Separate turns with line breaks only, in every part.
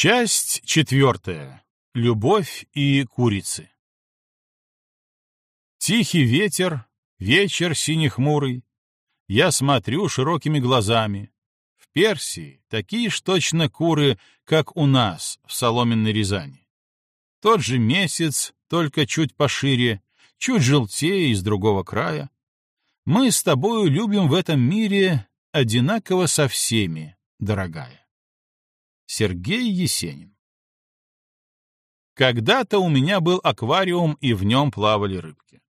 Часть четвертая. Любовь и курицы. Тихий ветер, вечер сине-хмурый. Я смотрю широкими глазами. В Персии такие ж точно куры, как у нас в соломенной Рязани. Тот же месяц, только чуть пошире, чуть желтее из другого края. Мы с тобою любим в этом мире одинаково со всеми, дорогая. Сергей Есенин Когда-то у меня был аквариум, и в нем плавали рыбки.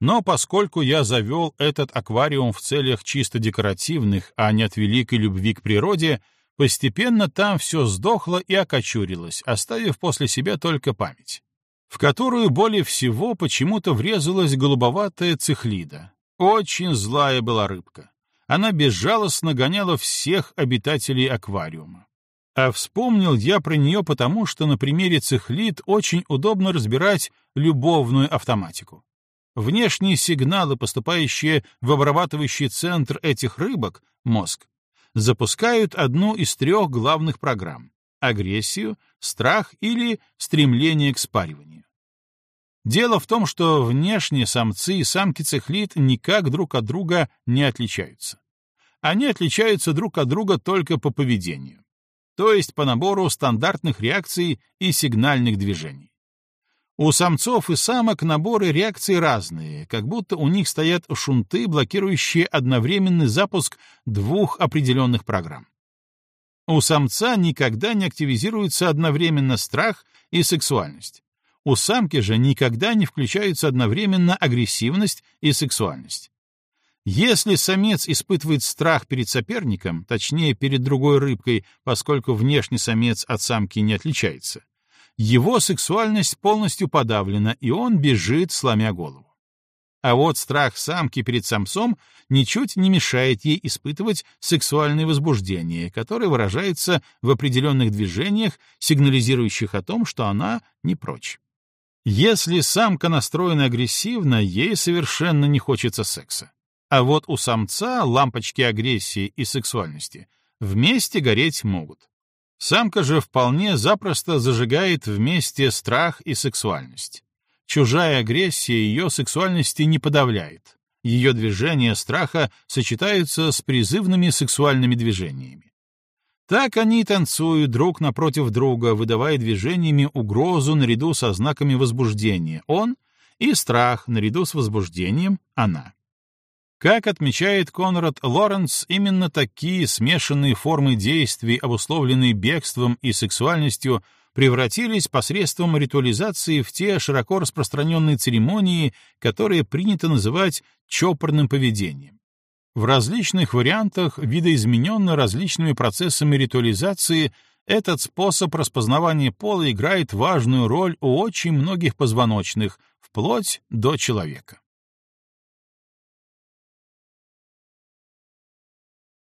Но поскольку я завел этот аквариум в целях чисто декоративных, а не от великой любви к природе, постепенно там все сдохло и окочурилось, оставив после себя только память, в которую более всего почему-то врезалась голубоватая цихлида. Очень злая была рыбка. Она безжалостно гоняла всех обитателей аквариума. А вспомнил я про нее потому, что на примере цихлит очень удобно разбирать любовную автоматику. Внешние сигналы, поступающие в обрабатывающий центр этих рыбок, мозг, запускают одну из трех главных программ — агрессию, страх или стремление к спариванию. Дело в том, что внешние самцы и самки цихлит никак друг от друга не отличаются. Они отличаются друг от друга только по поведению то есть по набору стандартных реакций и сигнальных движений. У самцов и самок наборы реакций разные, как будто у них стоят шунты, блокирующие одновременный запуск двух определенных программ. У самца никогда не активизируется одновременно страх и сексуальность. У самки же никогда не включаются одновременно агрессивность и сексуальность. Если самец испытывает страх перед соперником, точнее, перед другой рыбкой, поскольку внешний самец от самки не отличается, его сексуальность полностью подавлена, и он бежит, сломя голову. А вот страх самки перед самцом ничуть не мешает ей испытывать сексуальное возбуждение, которое выражается в определенных движениях, сигнализирующих о том, что она не прочь. Если самка настроена агрессивно, ей совершенно не хочется секса. А вот у самца лампочки агрессии и сексуальности вместе гореть могут. Самка же вполне запросто зажигает вместе страх и сексуальность. Чужая агрессия ее сексуальности не подавляет. Ее движения страха сочетаются с призывными сексуальными движениями. Так они танцуют друг напротив друга, выдавая движениями угрозу наряду со знаками возбуждения, он, и страх наряду с возбуждением, она. Как отмечает Конрад Лоренц, именно такие смешанные формы действий, обусловленные бегством и сексуальностью, превратились посредством ритуализации в те широко распространенные церемонии, которые принято называть чопорным поведением. В различных вариантах, видоизмененно различными процессами ритуализации, этот способ распознавания пола играет важную роль у очень многих позвоночных, вплоть до человека.